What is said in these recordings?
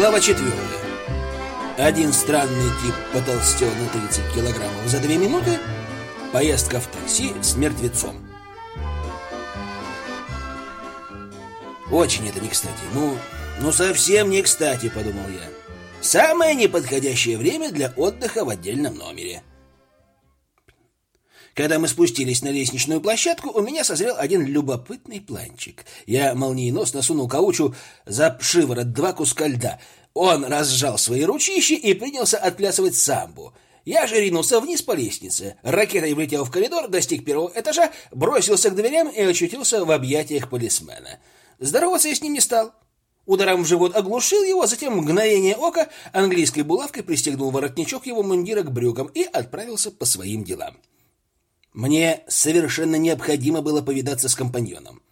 Глава четвертая. Один странный тип потолстел на 30 килограммов за две минуты. Поездка в такси с мертвецом. Очень это не кстати. Ну, ну совсем не кстати, подумал я. Самое неподходящее время для отдыха в отдельном номере. Когда мы спустились на лестничную площадку, у меня созрел один любопытный планчик. Я молниеносно сунул Каучу за шиворот два куска льда. Он разжал свои ручищи и принялся отплясывать самбу. Я же ринулся вниз по лестнице. Ракетой влетел в коридор, достиг первого этажа, бросился к дверям и очутился в объятиях полисмена. Здороваться я с ним не стал. Ударом в живот оглушил его, затем мгновение ока английской булавкой пристегнул воротничок его мундира к брюкам и отправился по своим делам. Мне совершенно необходимо было повидаться с компаньоном.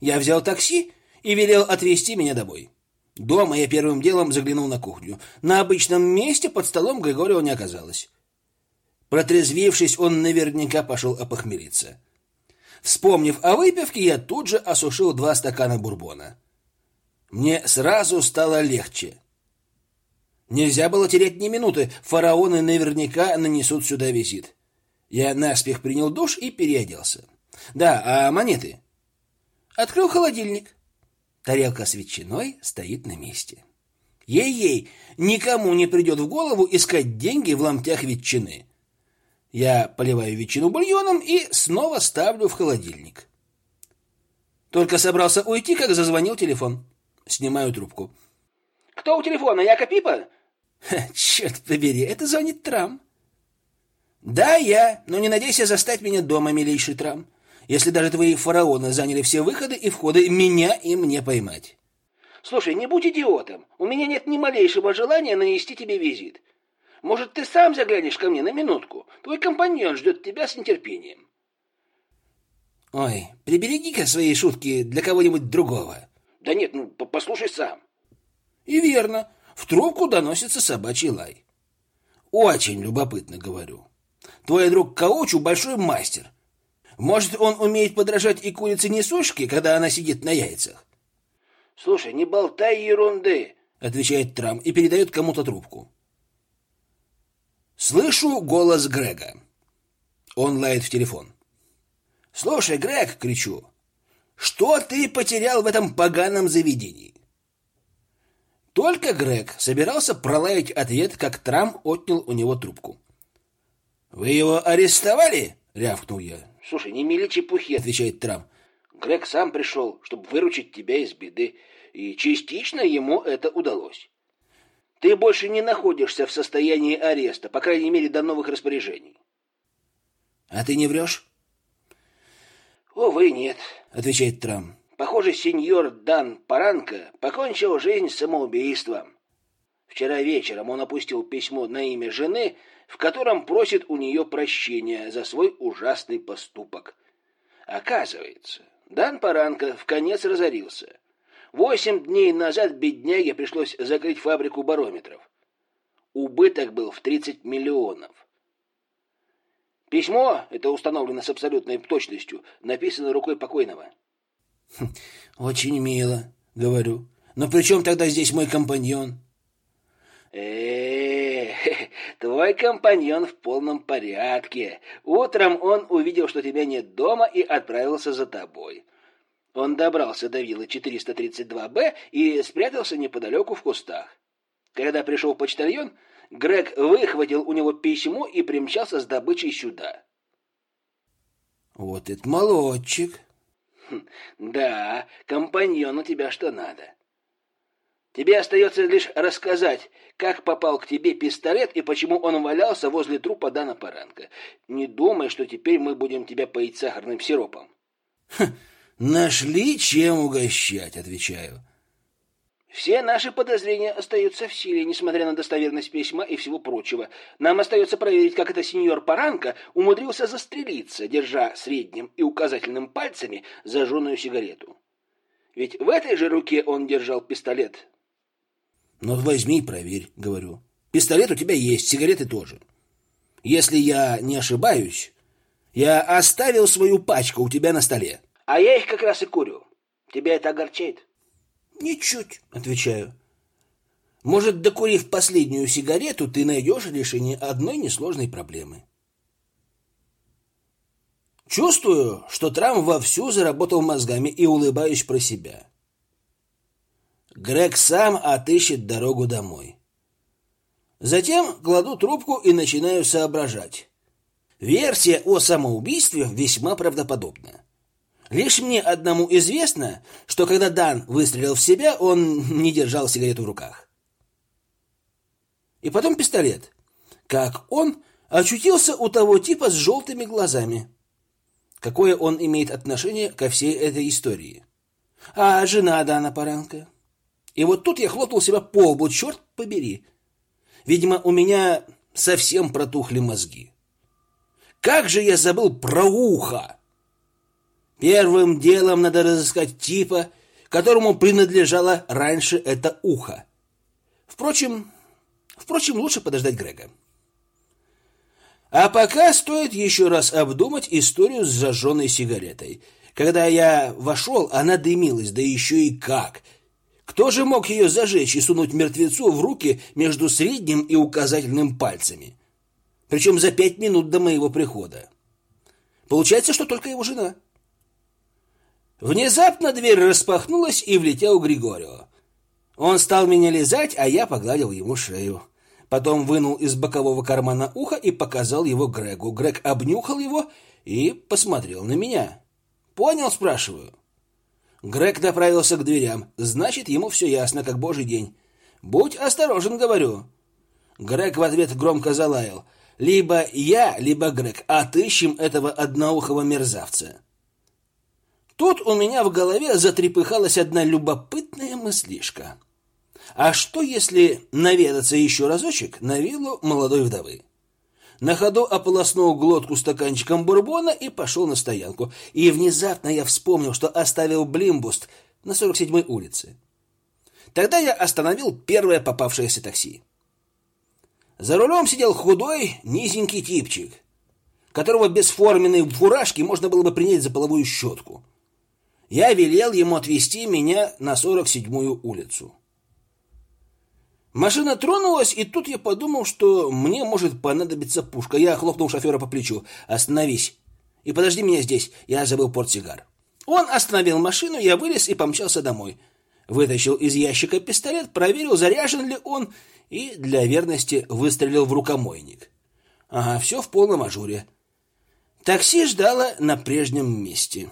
Я взял такси и велел отвезти меня домой. Дома я первым делом заглянул на кухню. На обычном месте под столом Григория не оказалось. Протрезвившись, он наверняка пошел опохмелиться. Вспомнив о выпивке, я тут же осушил два стакана бурбона. Мне сразу стало легче. Нельзя было терять ни минуты, фараоны наверняка нанесут сюда визит. Я наспех принял душ и переоделся. Да, а монеты? Открыл холодильник. Тарелка с ветчиной стоит на месте. Ей-ей, никому не придет в голову искать деньги в ломтях ветчины. Я поливаю ветчину бульоном и снова ставлю в холодильник. Только собрался уйти, как зазвонил телефон. Снимаю трубку. «Кто у телефона? Яка Пипа?» «Черт побери, это звонит Трам». Да, я, но не надейся застать меня дома, милейший Трам. Если даже твои фараоны заняли все выходы и входы, меня им не поймать. Слушай, не будь идиотом. У меня нет ни малейшего желания нанести тебе визит. Может, ты сам заглянешь ко мне на минутку? Твой компаньон ждет тебя с нетерпением. Ой, прибереги-ка свои шутки для кого-нибудь другого. Да нет, ну послушай сам. И верно, в трубку доносится собачий лай. Очень любопытно, говорю. Твой друг Каучу большой мастер. Может, он умеет подражать и курице-несушке, когда она сидит на яйцах? Слушай, не болтай ерунды, отвечает Трам и передает кому-то трубку. Слышу голос Грега. Он лает в телефон. Слушай, Грег, кричу. Что ты потерял в этом поганом заведении? Только Грег собирался пролаять ответ, как Трам отнял у него трубку. «Вы его арестовали?» — рявкнул я. «Слушай, не мели чепухи», — отвечает Трам. «Грег сам пришел, чтобы выручить тебя из беды, и частично ему это удалось. Ты больше не находишься в состоянии ареста, по крайней мере, до новых распоряжений». «А ты не врешь?» «Увы, нет», — отвечает Трам. «Похоже, сеньор Дан Паранко покончил жизнь самоубийством. Вчера вечером он опустил письмо на имя жены, — в котором просит у нее прощения за свой ужасный поступок. Оказывается, Дан Паранко в конец разорился. Восемь дней назад бедняге пришлось закрыть фабрику барометров. Убыток был в 30 миллионов. Письмо, это установлено с абсолютной точностью, написано рукой покойного. Хм, «Очень мило», — говорю. «Но при чем тогда здесь мой компаньон?» Э твой компаньон в полном порядке. Утром он увидел, что тебя нет дома, и отправился за тобой. Он добрался до виллы 432-Б и спрятался неподалеку в кустах. Когда пришел почтальон, Грег выхватил у него письмо и примчался с добычей сюда. Вот это молодчик. Хм, да, компаньон у тебя что надо. Тебе остается лишь рассказать, как попал к тебе пистолет и почему он валялся возле трупа Дана Паранка. Не думай, что теперь мы будем тебя поить сахарным сиропом. Хм, нашли чем угощать, отвечаю. Все наши подозрения остаются в силе, несмотря на достоверность письма и всего прочего. Нам остается проверить, как это сеньор Паранка умудрился застрелиться, держа средним и указательным пальцами зажженную сигарету. Ведь в этой же руке он держал пистолет, ну, возьми и проверь, говорю. Пистолет у тебя есть, сигареты тоже. Если я не ошибаюсь, я оставил свою пачку у тебя на столе. А я их как раз и курю. Тебя это огорчает? Ничуть, отвечаю. Может, докурив последнюю сигарету, ты найдешь решение одной несложной проблемы. Чувствую, что Трам вовсю заработал мозгами и улыбаюсь про себя. Грег сам отыщет дорогу домой. Затем кладу трубку и начинаю соображать. Версия о самоубийстве весьма правдоподобна. Лишь мне одному известно, что когда Дан выстрелил в себя, он не держал сигарету в руках. И потом пистолет. Как он очутился у того типа с желтыми глазами? Какое он имеет отношение ко всей этой истории? А жена Дана Паренко? И вот тут я хлопнул себя по лбу, черт побери. Видимо, у меня совсем протухли мозги. Как же я забыл про ухо! Первым делом надо разыскать типа, которому принадлежало раньше это ухо. Впрочем, впрочем, лучше подождать Грега. А пока стоит еще раз обдумать историю с зажженной сигаретой. Когда я вошел, она дымилась, да еще и как. Кто же мог ее зажечь и сунуть мертвецу в руки между средним и указательным пальцами? Причем за пять минут до моего прихода. Получается, что только его жена. Внезапно дверь распахнулась, и влетел Григорио. Он стал меня лизать, а я погладил ему шею. Потом вынул из бокового кармана ухо и показал его Грегу. Грег обнюхал его и посмотрел на меня. «Понял?» – спрашиваю. Грег направился к дверям. Значит, ему все ясно, как божий день. «Будь осторожен», — говорю. Грег в ответ громко залаял. «Либо я, либо Грег отыщем этого одноухого мерзавца». Тут у меня в голове затрепыхалась одна любопытная мыслишка. А что, если наведаться еще разочек на виллу молодой вдовы? На ходу ополоснул глотку стаканчиком бурбона и пошел на стоянку. И внезапно я вспомнил, что оставил Блимбуст на 47-й улице. Тогда я остановил первое попавшееся такси. За рулем сидел худой, низенький типчик, которого без форменной фуражки можно было бы принять за половую щетку. Я велел ему отвезти меня на 47-ю улицу. Машина тронулась, и тут я подумал, что мне может понадобиться пушка. Я хлопнул шофера по плечу. «Остановись! И подожди меня здесь, я забыл портсигар». Он остановил машину, я вылез и помчался домой. Вытащил из ящика пистолет, проверил, заряжен ли он, и для верности выстрелил в рукомойник. Ага, все в полном ажуре. Такси ждало на прежнем месте.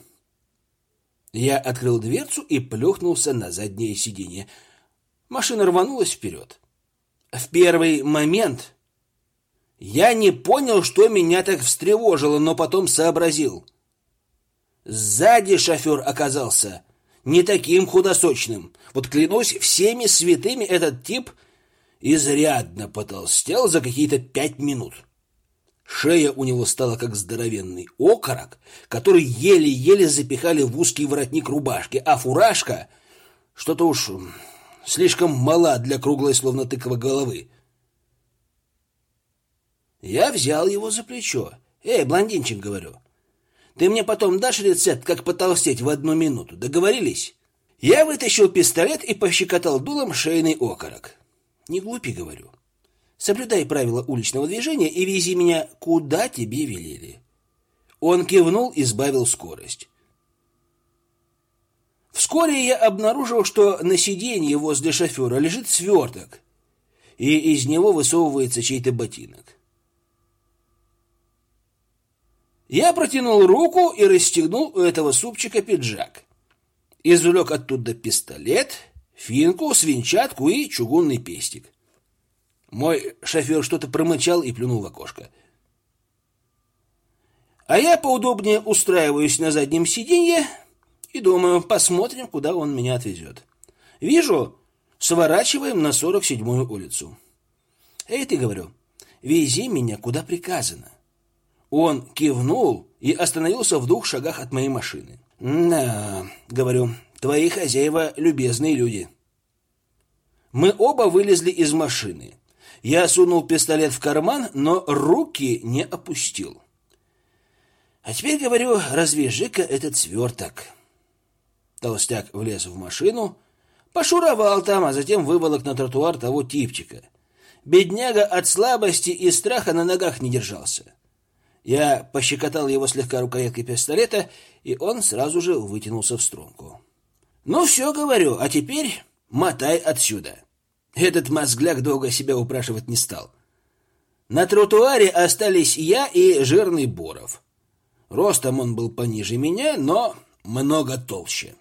Я открыл дверцу и плюхнулся на заднее сиденье. Машина рванулась вперед. В первый момент я не понял, что меня так встревожило, но потом сообразил. Сзади шофер оказался не таким худосочным. Вот клянусь всеми святыми, этот тип изрядно потолстел за какие-то пять минут. Шея у него стала как здоровенный окорок, который еле-еле запихали в узкий воротник рубашки, а фуражка что-то уж слишком мала для круглой, словно тыква головы. Я взял его за плечо. «Эй, блондинчик, — говорю, — ты мне потом дашь рецепт, как потолстеть в одну минуту? Договорились?» Я вытащил пистолет и пощекотал дулом шейный окорок. «Не глупи, — говорю, — Соблюдай правила уличного движения и вези меня куда тебе велели. Он кивнул и сбавил скорость. Вскоре я обнаружил, что на сиденье возле шофера лежит сверток, и из него высовывается чей-то ботинок. Я протянул руку и расстегнул у этого супчика пиджак. Извлек оттуда пистолет, финку, свинчатку и чугунный пестик. Мой шофер что-то промычал и плюнул в окошко. А я поудобнее устраиваюсь на заднем сиденье и думаю, посмотрим, куда он меня отвезет. Вижу, сворачиваем на 47-ю улицу. Эй, ты, говорю, вези меня, куда приказано. Он кивнул и остановился в двух шагах от моей машины. Да, говорю, твои хозяева любезные люди. Мы оба вылезли из машины. Я сунул пистолет в карман, но руки не опустил. А теперь, говорю, развяжи-ка этот сверток. Толстяк влез в машину, Пошуровал там, а затем выволок на тротуар того типчика. Бедняга от слабости и страха на ногах не держался. Я пощекотал его слегка рукояткой пистолета, и он сразу же вытянулся в струнку. «Ну все, говорю, а теперь мотай отсюда». Этот мозгляк долго себя упрашивать не стал. На тротуаре остались я и жирный Боров. Ростом он был пониже меня, но много толще.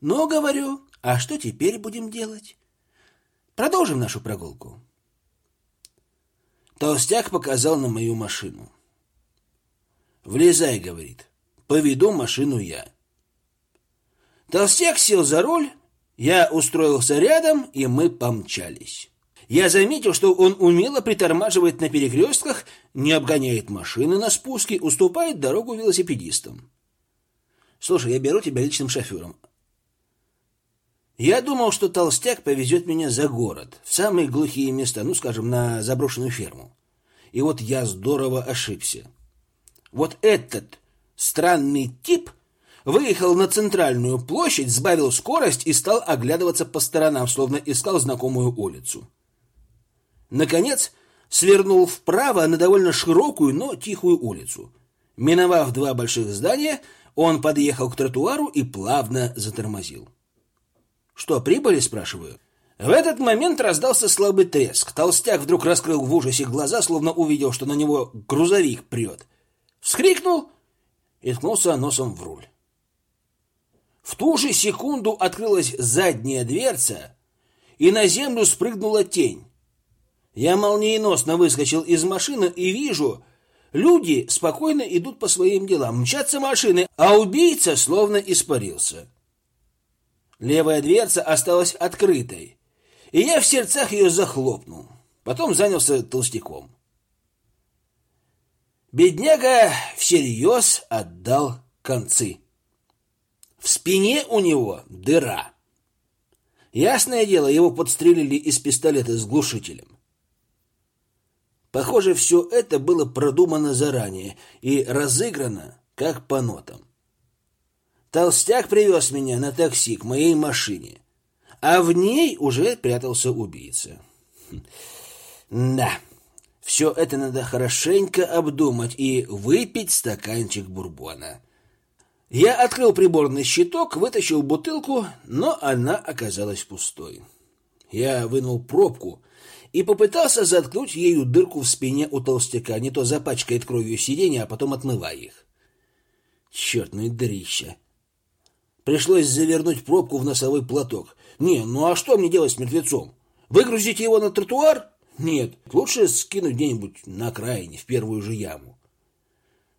«Ну, — говорю, — а что теперь будем делать? Продолжим нашу прогулку». Толстяк показал на мою машину. «Влезай», — говорит, — «поведу машину я». Толстяк сел за руль, я устроился рядом, и мы помчались. Я заметил, что он умело притормаживает на перекрестках, не обгоняет машины на спуске, уступает дорогу велосипедистам. «Слушай, я беру тебя личным шофером». Я думал, что толстяк повезет меня за город, в самые глухие места, ну, скажем, на заброшенную ферму. И вот я здорово ошибся. Вот этот странный тип выехал на центральную площадь, сбавил скорость и стал оглядываться по сторонам, словно искал знакомую улицу. Наконец, свернул вправо на довольно широкую, но тихую улицу. Миновав два больших здания, он подъехал к тротуару и плавно затормозил. «Что, прибыли?» — спрашиваю. В этот момент раздался слабый треск. Толстяк вдруг раскрыл в ужасе глаза, словно увидел, что на него грузовик прет. Вскрикнул и ткнулся носом в руль. В ту же секунду открылась задняя дверца, и на землю спрыгнула тень. Я молниеносно выскочил из машины и вижу, люди спокойно идут по своим делам, мчатся машины, а убийца словно испарился. Левая дверца осталась открытой, и я в сердцах ее захлопнул. Потом занялся толстяком. Бедняга всерьез отдал концы. В спине у него дыра. Ясное дело, его подстрелили из пистолета с глушителем. Похоже, все это было продумано заранее и разыграно, как по нотам. Толстяк привез меня на такси к моей машине, а в ней уже прятался убийца. Да, все это надо хорошенько обдумать и выпить стаканчик бурбона. Я открыл приборный щиток, вытащил бутылку, но она оказалась пустой. Я вынул пробку и попытался заткнуть ею дырку в спине у толстяка, не то запачкает кровью сиденья, а потом отмывая их. Черт, ну и дрища. Пришлось завернуть пробку в носовой платок. Не, ну а что мне делать с мертвецом? Выгрузить его на тротуар? Нет, лучше скинуть где-нибудь на окраине, в первую же яму.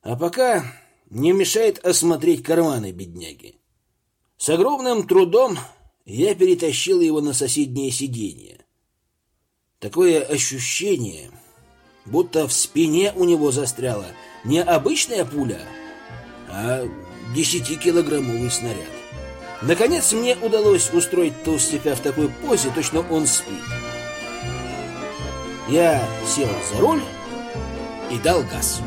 А пока не мешает осмотреть карманы бедняги. С огромным трудом я перетащил его на соседнее сиденье. Такое ощущение, будто в спине у него застряла не обычная пуля, а десятикилограммовый снаряд. Наконец мне удалось устроить толстяка в такой позе, точно он спит. Я сел за руль и дал газ.